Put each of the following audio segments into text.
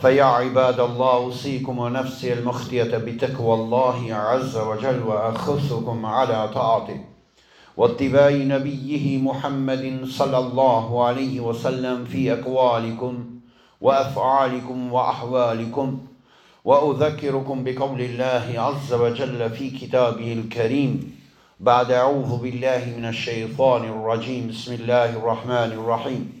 فيا عباد الله أوصيكم ونفسي المخطية بتقوى الله عز وجل وأخصكم على طاعته واتباع نبيه محمد صلى الله عليه وسلم في أقوالكم وأفعالكم وأحوالكم وأذكركم بقول الله عز وجل في كتابه الكريم بعد أعوذ بالله من الشيطان الرجيم بسم الله الرحمن الرحيم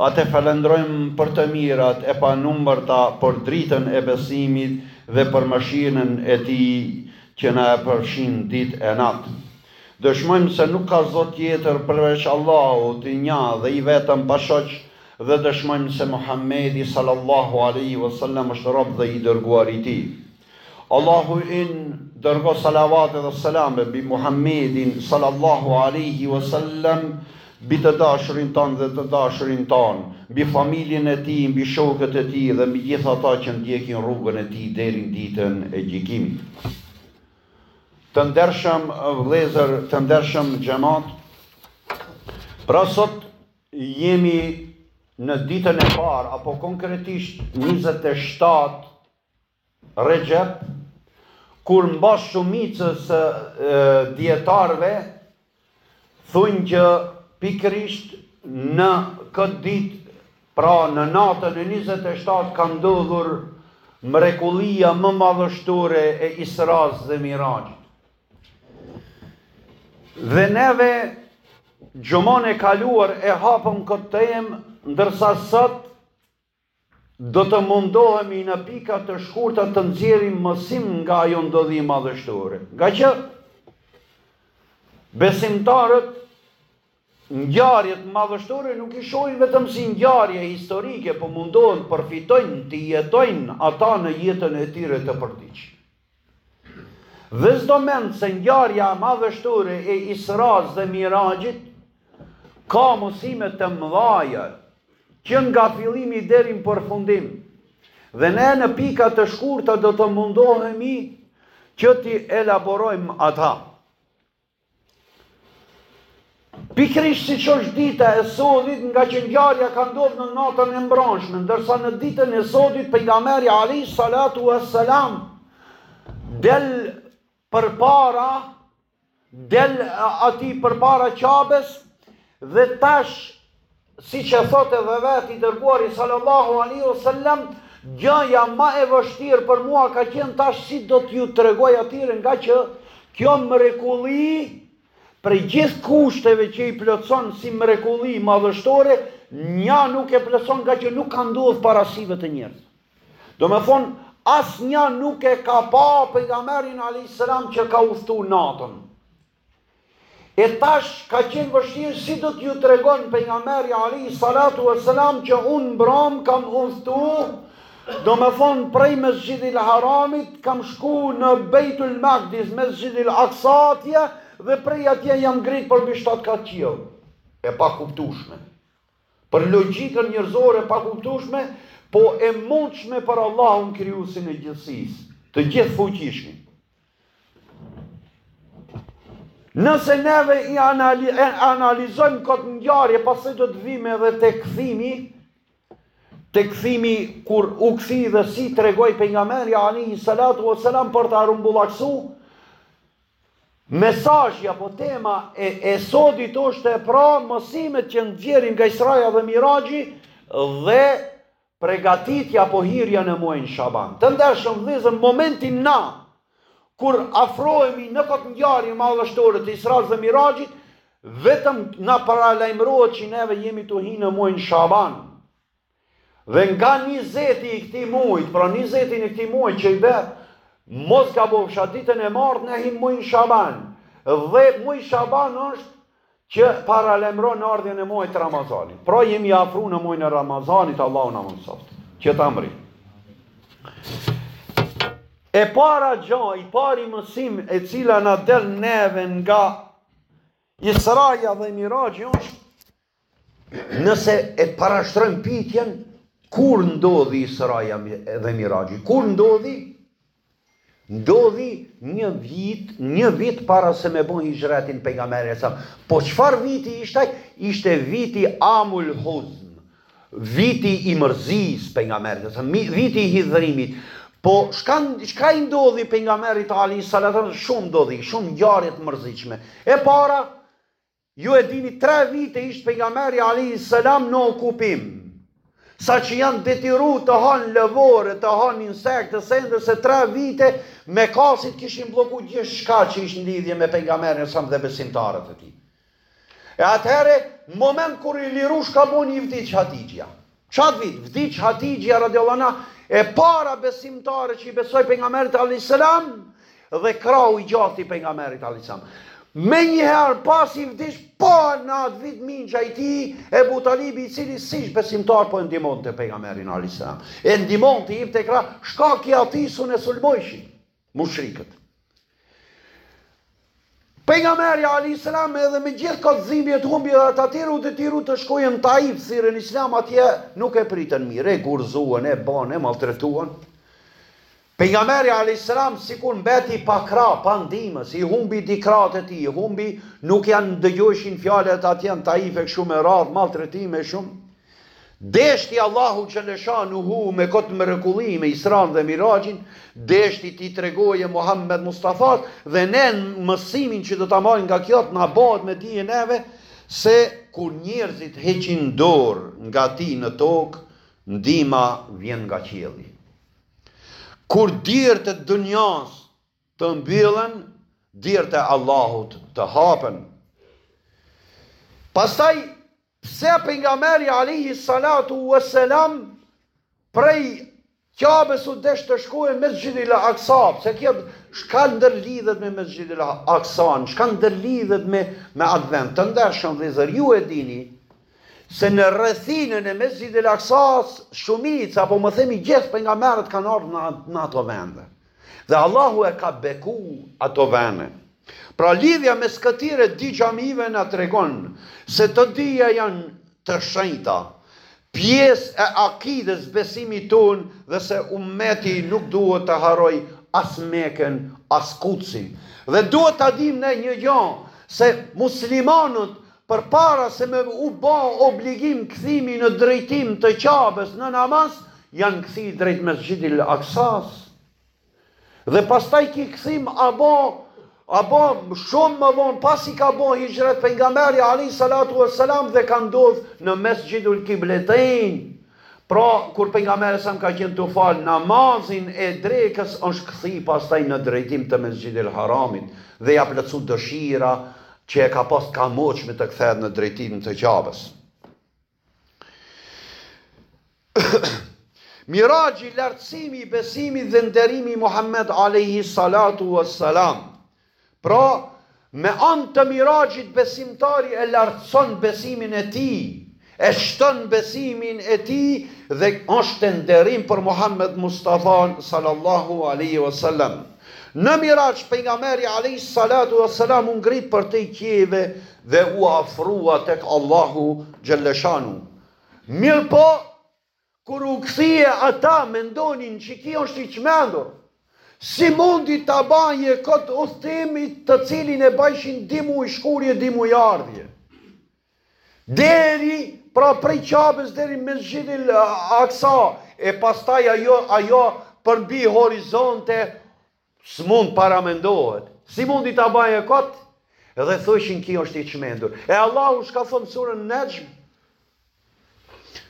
Atë e falënderojmë për të mirat e panumërta për dritën e besimit dhe për mëshirën e Tij që na e përfshin ditë e natë. Dëshmojmë se nuk ka Zot tjetër përveç Allahut, i Nja dhe i Vetëm pa shoq dhe dëshmojmë se Muhamedi sallallahu alejhi ve sellem është rob dhe i dërguar i Tij. Allahu im dërgo salavat dhe selame mbi Muhamedin sallallahu alaihi wasallam mbi të dashurin tan dhe të dashurin tan, mbi familjen e tij, mbi shokët e tij dhe mbi gjithë ata që ndjekin rrugën e tij deri ditën e gjykimit. Të ndershëm vëllezër, të ndershëm xhemat. Pra sot jemi në ditën e parë apo konkretisht 27 Rexhep, kur mbas shumicës së dijetarëve thonë që pikërisht në këtë ditë, pra në natën e 27 ka ndodhur mrekullia më madhështore e Israsë dhe Miraxhit. Dhe neve xhumanë e kaluar e hapëm këtë temë, ndërsa sot Do të mundohemi në pika të shkurta të nxjerrim mësim nga ajo ndodhi madhështore. Ngaqë besimtarët ngjarjet madhështore nuk i shohin vetëm si ngjarje historike, po mundohen përfitojnë, t'i jetojnë ata në jetën e tyre të përditshme. Dhe s'do mend se ngjarja madhështore e Israsë dhe Miraxhit ka mësime të mëdhaja, që nga fillimi deri në përfundim. Dhe ne në pika të shkurta do të mundohemi që t'i elaborojmë ata. Pikërisht siç është dita e sodit, ngaqë ngjarja ka ndodh në natën e mbramshme, ndërsa në ditën e sodit pejgamberi alejhi salatu wassalam del përpara del aty përpara Qabesë dhe tash Siç e thotë edhe vetë i Dërguari sallallahu alejhi ve sellem, gjëja ma e vështirë për mua ka qenë tash si do t'ju tregoj atyre ngaqë kjo mrekulli prej gjithë kushteve që i plotëson si mrekulli madhështore, nja nuk e plotëson ngaqë nuk ka ndodhur para syve të njerëzve. Domethënë, asnja nuk e ka pa Pejgamberin alejhi selam që ka udhtu natën. E tash ka qenë vështirë si do t'ju tregon pejgamberi alejhi salatu wa salam që unë mbram kam udhëtu, domethënë prej mesxhidil haramit kam shku në bejtul makdis mesxhidil aksa atje dhe prej atje jam ngrit për mbi shtatë katë qiell. E pakuptushme. Për logjikën njerëzore e pakuptushme, po e mundshme për Allahun krijuesin e gjithësisë, të gjithëfuqishmin. Nëse neve i analizojmë këtë ngjarje, pastaj do të vim edhe te kthimi, te kthimi kur u kthy dhe si tregoi pejgamberi alayhi salatu wasalam por ta rumbullaksu mesazhi apo tema e sodit është pra mësimet që nxjerrim nga Israja dhe Miraxhi dhe Pregatitja apo hyrja në muajin Shaban. Të ndershëm vëllezër, momentin na kur afrohemi në këtë ngjarje madhështore të Israsë dhe Miraxhit, vetëm na paralajmërohet që neve jemi tu hi në muajin Shaban. Dhe nga 20 i këtij muajit, pra 20 i këtij muajit që i bie mos gabofsha ditën e martë na hin muajin Shaban. Dhe muaj Shaban është Që paralajmëron ardhjen e muajit të Ramazanit. Pra jemi afru në muajin e Ramazanit, Allahu na mundësoftë që ta mrrijmë. E para gjo, i pari mësim e cila na del neve nga Israja dhe Miraxhi është nëse e parashtrojmë pytjen kur ndodhi Israja dhe Miraxhi, kur ndodhi Ndodhi një vit, një vit para se me bo hixhretin pejgamberi sa. Po çfarë viti ishte ai? Ishte viti Amul Huzn, viti i mërzisë pejgamberit sa, viti i hidhërimit. Po çka i ndodhi pejgamberit alejhi salatu shumë ndodhi, shumë ngjarje të mërzitshme. E para Ju e dini tre vite ish pejgamberi alejhi selam në okupim sa që janë detyru të hanë lëvore, të hanë insekte, sende se tre vite mekasit kishin blloku gjithçka që ish në lidhje me pejgamberin a.s. dhe besimtarët e tij. E atëhere, në moment kur i lirun çka bo i vdiq Hatixhja, Qat vit vdiq Hatixhja radijallahu anha, e para besimtare që i besoi pejgamberit alayhis salam dhe krahu i djathtë i pejgamberit alayhis salam. Menjëherë pasi vdiq po në atë vit mixha i tij Ebu Talibi i cili s'ish besimtar po e ndihmonte pejgamberin a.s. E ndihmonte i jipte krah, shkaki atij s'un e sulmojshin. Mushrikët. Pejgamberi alejhi selam edhe me gjithë kot dhimbjet humbjet atëherë u detyru të shkoje në Taif, thirrjen Islam atje, nuk e pritën mirë, e gurzuan, e banë, e maltretuan. Pejgamberi alejhi selam sikur mbeti pa krah, pa ndihmës, i humbi di krahët e tij, i humbi, nuk janë dëgjoheshin fjalët atje në Taif e kështu me radhë, maltretime shumë. Deshti Allahu xheleshanuhu me këtë mrekulli me Isranë dhe Miraxhin, deshti t'i tregoje Muhammed Mustafas dhe ne mësimin që do ta marrim nga kjo të na bëhet me dije neve se kur njerëzit heqin dorë nga ti në tokë, ndihma vjen nga qielli. Kur diert e dunjas të mbyllen, diert e Allahut të hapen. Pastaj Pse Pejgamberi alejhi salatu ue selam prej Qabes u desh të shkoje në Mesxhidil Aksa, pse kjo çka ndërlidhet me Mesxhidil Aksan, çka ndërlidhet me me atë vend? Të ndershëm vëllezër, ju e dini se në rrethinën e Mesxhidil Aksas shumica, po më themi gjithë pejgamberët kanë ardhur në ato vende. Dhe Allahu e ka beku ato vene. Pra lidhja mes këtire dy xhamive na tregon se të dyja janë të shenjta, pjesë e akides, besimit tonë dhe se ummeti nuk duhet ta harrojë as Mekën, as Kudsin. Dhe duhet ta dimë ne një gjë, se muslimanët Përpara se me u ba obligim kthimi në drejtim të Qabes në namaz, janë kthi drejt Mesxhidil Aksas. Dhe pastaj ki kthim a bo a ba shumë më vonë pasi ka bo hixhret pejgamberi alejhi salatu ue selam dhe ka ndodh në Mesxhidul Kibletein. Pra, kur Pejgamberi a.s. ka qenë tu falë namazin e drekës, është kthi pastaj në drejtim të Mesxhidil Haramit dhe i a plotësu dëshira që e ka pas kamotshme të kthehet në drejtim të Qabes. Miraxhi, lartësimi i besimit dhe nderimi i Muhammed alejhi salatu ue selam. Pra, me anë të Miraxhit besimtari e lartëson besimin e tij, e shton besimin e tij dhe është nderim për Muhammed Mustafan sallallahu alejhi ue sellem. Në Miraxh pejgamberi alejhi salatu ue selam u ngrit përtej qiejve dhe u afrua tek Allahu xhelleshanu. Mirëpo Kur u kthie ata mendonin që ki është i çmendur. Si mundi ta baje kot udhëtim të cilin e bajshin di muj shkurje di muj ardhje. Deri pra prej Qabes deri Mesxhidil Aksa e pastaj ajo përmbi horizonte S'mund paramendohet. Si mundi ta baje kot'? Dhe thojshin ky është i çmendur. E Allahu çka thot n suren Najm?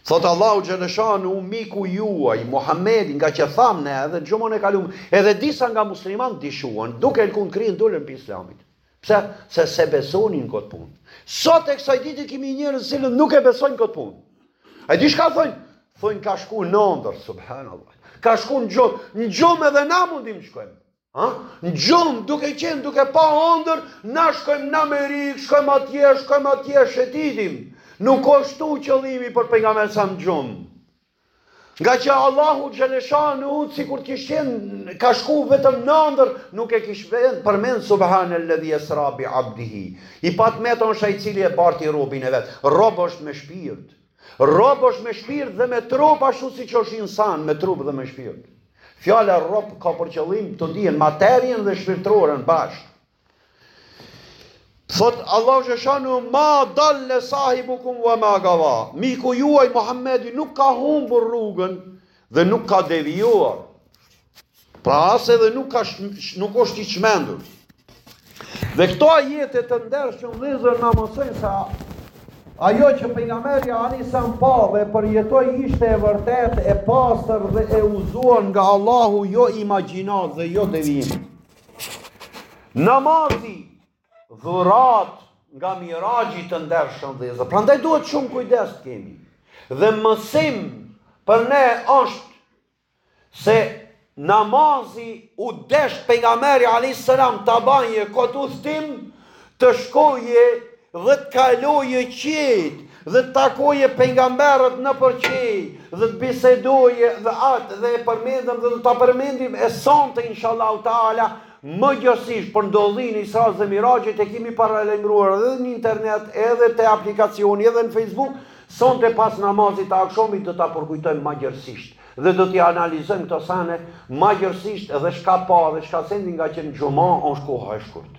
Thot Allahu xheleshanuhu miku juaj Muhamedi ngaqë tham ne edhe xhumon e kalum edhe disa nga muslimant dyshuan duke lkun krin dolën pi islamit. Pse? Se s'e besonin këtë punë. Sot e kësaj dite kemi njerëz të cilët nuk e besojnë këtë punë. A di çka thonë? Thonë ka shku në andërr, subhanallah. Ka shku në gjumë, në gjumë edhe na mundim shkojmë. Ha? Në gjumë, duke qenë, duke pa andërr, na shkojmë në Amerikë, shkojmë atje, shkojmë atje, shetitim. Nuk është ktu qëllimi për pejgamberin a.s. në gjumë. Ngaqë Allahu xheleshanuhu, sikur të kish qenë, ka shku vetëm në andërr, nuk e kish përmend subhanel-ledhi esra bi abdihi. I patëmeta është ai i cili e barti robin e vet. Rob është me shpirt. Rob është me shpirt dhe me trup, ashtu siç është insan, me trup dhe me shpirt. Fjala rob ka për qëllim të dyjen, materien dhe shpirtëroren bashkë. Thot Allahu xheleshanuhu ma dalle sahibukum ve ma gava. Miku juaj Muhamedi nuk ka humbur rrugën dhe nuk ka devijuar. Pra as edhe nuk ka nuk është i çmendur. Dhe këto ajete të ndershëm vëllezër na mësojnë se ajo që pejgamberi alejhi selam pa dhe përjetoi ishte e vërtetë e pastër dhe e udhëzuar nga Allahu jo imagjinatë dhe jo devijim. Namazi dhuratë nga miraxhi të ndershëm vëllezër. Prandaj duhet shumë kujdes të kemi. Dhe mësim për ne është se namazi u desh pejgamberi a.s. ta baje këtë udhtim, Të shkoje dhe të kaloje qiejt dhe të takoje pejgamberët nëpër qiej dhe të bisedoje dhe atë dhe e përmendëm dhe do ta përmendim e sonte inshallahu ta'ala më gjerësisht për ndodhinë e Israsë dhe miraxhit e kemi paralajmëruar edhe në internet edhe te aplikacioni edhe në Facebook sonte pas namazit të akshamit do ta përkujtojmë më gjerësisht dhe do t'i analizojmë këto skena më gjerësisht edhe shka pa dhe shka sendi ngaqë në xhuma është koha e shkurt.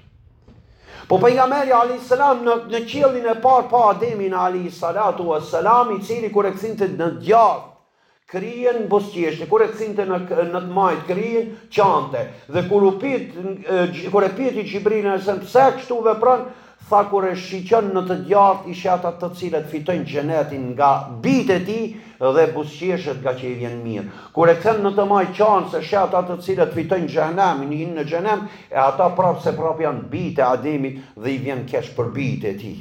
Po pejgamberi alayhis salam në në qiellin e parë pa Ademin alayhis salatu was salam i cili kur e kthinte në djathtë kryen buzëqeshte, kur e kthinte në në të majtë kryen qante. Dhe kur u pyet kur e pyeti Xhibrilin alayhis salam pse kështu vepron, tha kur e shiqon në të djathtë i sheh ata të cilët fitojnë xhenetin nga bijtë e tij, Dhe buzëqeshet ngaqë i vjen mirë. Kur e kthen në të majtë qan se sheh ata të cilët fitojnë xhehenemin, hyjnë në xhehenem, e ata prapë se prapë janë bijtë e Ademit dhe i vjen keq për bijtë e tij.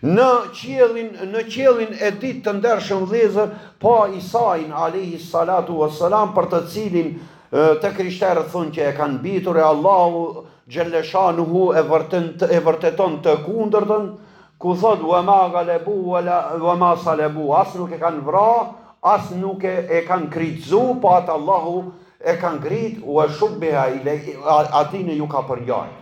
Në qiellin, në qiellin e dytë të ndershëm vëllezër, pa Isain alejhi salatu ue selam për të cilin të krishterët thonë që e kanë mbytur e Allahu xhelleshanuhu e vërteton të kundërtën, Ku thotë wa ma galebu wa ma salebu, as nuk e kanë vra, as nuk e e kanë kryqëzu, po atë Allahu e ka ngrit wa shubbiha ilej, atyne ju ka përngjajt.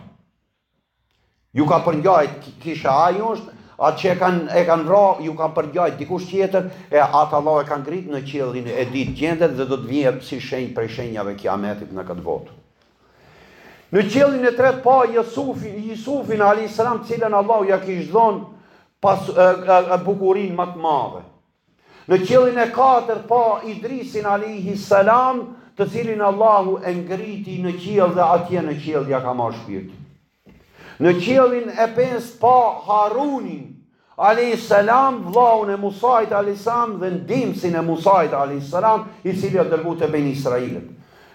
Ju ka përngjajt kisha ai është, atë që e kanë e kanë vra, ju ka përngjajt dikush tjetër, e atë Allahu e ka ngrit në qiellin e dytë gjendet dhe do të vihet si shenjë prej shenjave kiametit në këtë botë. Në qiellin e tretë pa Jusufin, Jusufin alayhis salam, të cilin Allahu ja kishte dhënë pas bukurinë më të madhe. Në qiellin e katërt pa Idrisin alayhis salam, të cilin Allahu e ngriti në qiell dhe atje në qiell ja ka marrë shpirtin. Në qiellin e pestë pa Harunin, alayhis salam, vëllaun e Musait, alayhis salam, dhe ndihmësin e Musait, alayhis salam, i cili a dërgu te Beni Israilit.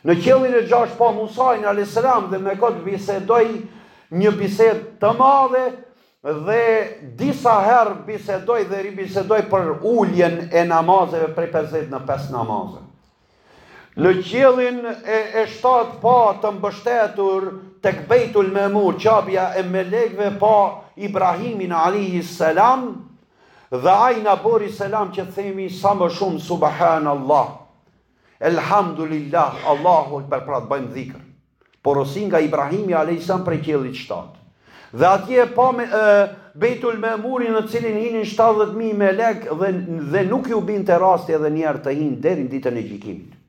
Në qiellin e gjashtë pa Musain, alayhis salam, dhe me këtë bisedoi një bisedë të madhe dhe disa herë bisedoi dhe ribisedoi për uljen e namazeve prej 50 në 5 namaze. Në qiellin e e shtatë pa të mbështetur tek Bejtul Memur, qabja e melekëve pa Ibrahimin alejhis selam dhe ai na bëri selam që të themi sa më shumë Subhanallah, Elhamdulillah, Allahu Ekber, pra të bëjmë dhikr. Porosi nga Ibrahimi alejhi selam prej qiellit shtatë. Dhe atje e pa me e, Bejtul Memurin në cilin hynin 70.000 melek dhe, dhe nuk ju binte rasti edhe njëherë të hyjnë deri në ditën e gjykimit.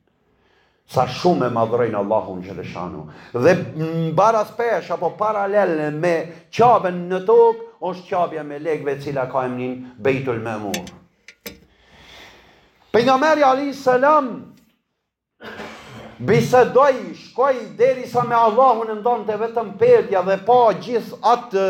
Sa shumë e madhërojnë Allahun xheleshanuhu. Dhe në baraspeshë apo paralel me qabën në tokë, është qabja melekve cila ka emnin Bejtul Memur. Pejgamberi a.s. Bisedoi, shkoi derisa me Allahun e ndante vetëm perdja dhe pa gjithë atë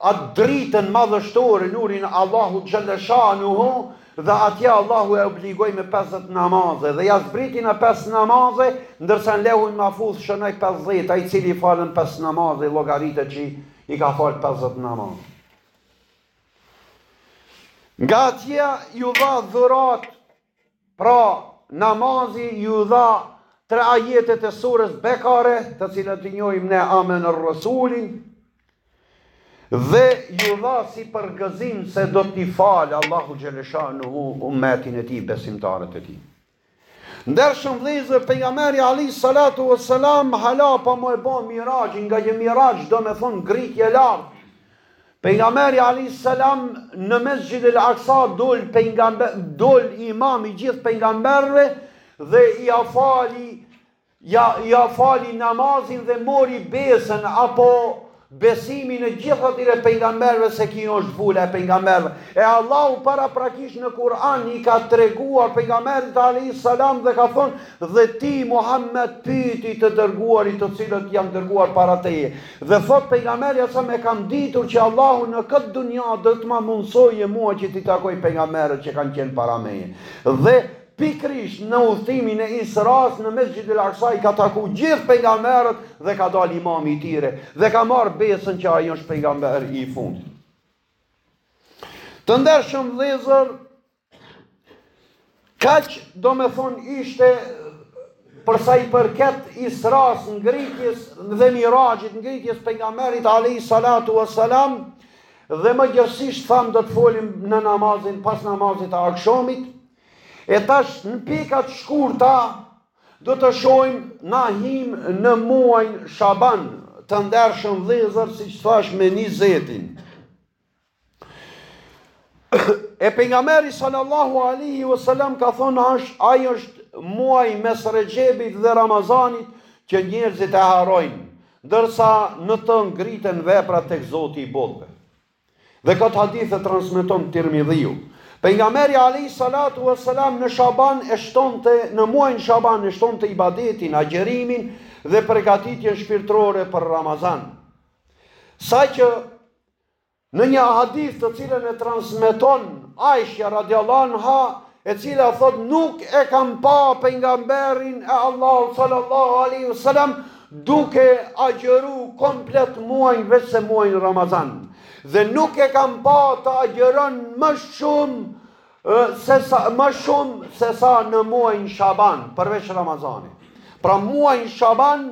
atë dritën madhështore, nurin e Allahut xhelleshanuhu, dhe atje Allahu e obligoi me 50 namaze, dhe ja zbriti në 5 namaze, ndërsa në Lehvi Mahfudh shënoi 50, ai i cili i falën 5 namaze, llogaritet që i ka falë 50 namaze. Nga atje ju dha dhuratë Pra, namazi ju dha tre ajetet e surës Bekare, të cilët i njohim ne Amen Rasulin, dhe ju dha si përgëzim se do t'i falë Allahu xheleshanuhu umetin e tij, besimtarët e tij. Ndershëm vëllezër, pejgamberi alejhi salatu ve selam, hala pa mu bo miraxhi, ngaqë miraxh domethonë ngritje lart, Pejgamberi alejhi selam në Mesxhid el Aksa dol pejgamber dol imam i gjithë pejgamberëve dhe ia fali, ia fali namazin dhe mori besën apo besimin e gjithë atyre pejgamberëve se ky është vula e pejgamberëve. E Allahu paraprakisht në Kur'an i ka treguar pejgamberit alejhi selam dhe ka thonë dhe ti Muhammed pyti të dërguarit të cilët janë dërguar para teje. Dhe thot pejgamberi atëherë e kam ditur që Allahu në këtë dunja do të ma mundësojë mua që t'i takoj pejgamberët që kanë qenë para meje. Dhe pikërisht në udhëtimin e Isras në Mesxhid el Aksa i ka taku gjithë pejgamberët dhe ka dalë imami i tyre dhe ka marrë besën që ai është pejgamber i fundit. Të ndershëm vëllezër, Kaq domethënë ishte për sa i përket Isras ngritjes dhe Miraxhit ngritjes pejgamberit alejhi salatu wassalam dhe më gjërësisht thamë do të folim në namazin pas namazit të akshomit e tash në pika t'shkurta do të shohim ne hymë në muajin Shaban të ndershëm vëllezër siç thash më 20 E pejgamberi sallallahu alaihi wasallam ka thonë është ai është muaji mes Rexhebit dhe Ramazanit që njerëzit e harrojnë, ndërsa në të ngriten vepra tek Zoti i botëve. Dhe këtë hadith e transmeton Tirmidhiu. Pejgamberi alaihi salatu wasallam në Shaban e shtonte në muajin Shaban e shtonte ibadetin, agjerimin dhe përgatitjen shpirtërore për Ramazan. Sa që Në një hadith të cilën e transmeton Aisha radiallahu anha, e cila thot nuk e kam pa pejgamberin e Allahut sallallahu alaihi wasallam duke agjëru komplet muajin veçse muajin Ramazan. Dhe nuk e kam pa të agjërojë më shumë se sa më shumë se sa në muajin Shaban, përveç Ramazanit. Pra muajin Shaban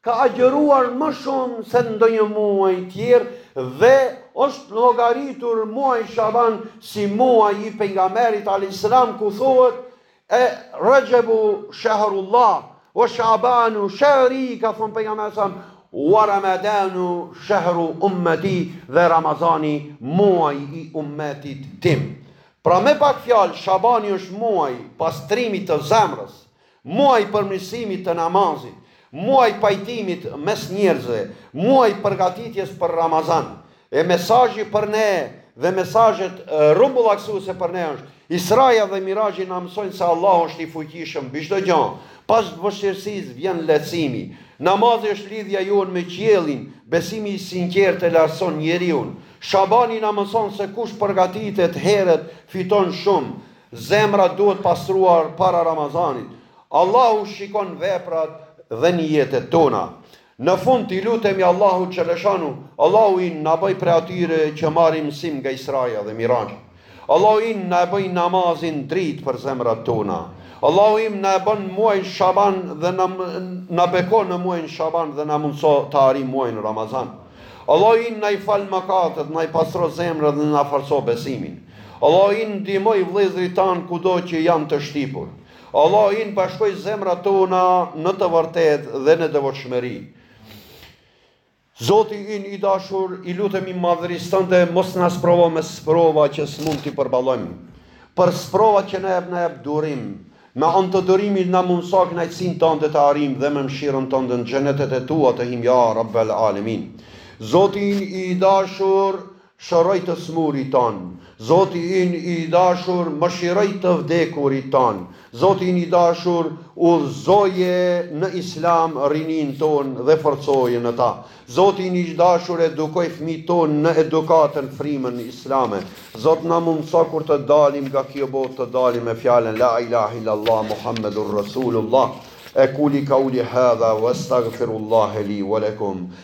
ka agjëruar më shumë se në ndonjë muaj tjerë dhe është llogaritur muaji Shaban si muaji i pejgamberit alayhis salam ku thuhet e Rajabu shahrullah wa Shabanu shahri ka thënë pejgamberi alayhis salam wa Ramadanu shahru ummati dhe Ramazani muaji i ummetit tim. Pra me pak fjalë Shabani është muaji pastrimit të zemrës Muaj i përmirësimit të namazit, muaj i pajtimit mes njerëzve, muaj i përgatitjes për Ramazan. E mesazhi për ne dhe mesazhet rrumbullakësuese për ne është, Israja dhe Miraxhi na mësojnë se Allahu është i fuqishëm mbi çdo gjë. Pas vështirësisë vjen lehtësimi. Namazi është lidhja jonë me qiellin, besimi i sinqertë e lartëson njeriun. Shabani na mëson se kush përgatitet herët fiton shumë. Zemra duhet pastruar para Ramazanit. Allahu shikon veprat dhe nijetet tona. Në fund t'i lutemi Allahut xheleshanu, Allahu ynë na bëj prej atyre që marrin mësim nga Israja dhe Miraxhi. Allahu ynë na e bëj namazin dritë për zemrat tona. Allahu ynë na e bën muajin Shaban dhe na beko në muajin Shaban dhe na mundëso ta arrijmë muajin Ramazan. Allahu ynë na i fal mëkatet, na i pastro zemrat dhe na forco besimin. Allahu ynë ndihmoji vëllezërit tanë kudo që janë të shtypur. Allahu ynë bashkoji zemrat tona në të vërtetë dhe në devotshmëri. Zoti ynë i dashur, i lutemi madhërisë tënde, mos na sprovo me sprova që s'mund t'i përballojmë. Për sprova që na jep na jep durim. Me anë të durimit na mundëso kënaqësinë tënde të arrijmë dhe me mëshirën tënde në xhenetet e tua të hyjmë ja Rabbel Alemin. Zoti ynë i dashur, Shëroji të smurit tanë, Zoti ynë i dashur mëshiroji të vdekurit tanë, Zoti ynë i dashur udhëzoje në Islam rininë tonë dhe forcoje në ta, Zoti ynë i dashur edukoji fëmijtë tonë në edukatën frymën Islame, Zot na mundëso kur të dalim nga kjo botë të dalim me fjalën la ilahe illa Allah Muhammedun Rasulullah, Ekuli kauli hadha wastagfirullahe li walekum.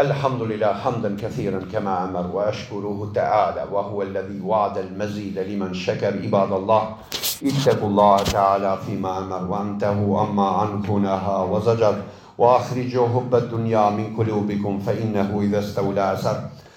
الحمد لله حمدا كثيرا كما امر واشكره تعالى وهو الذي وعد المزيد لمن شكر عباد الله اتقوا الله تعالى فيما امر وانتهوا اما عنه نهى وزجر واخرجوا حب الدنيا من قلوبكم فانه اذا استولى اسر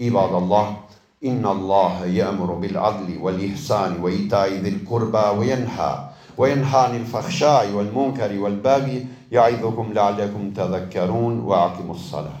عباد الله إن الله يأمر بالعدل والإحسان وإيتاء ذي القربى وينهى وينهى عن الفحشاء والمنكر والبغي يعظكم لعلكم تذكرون واقموا الصلاة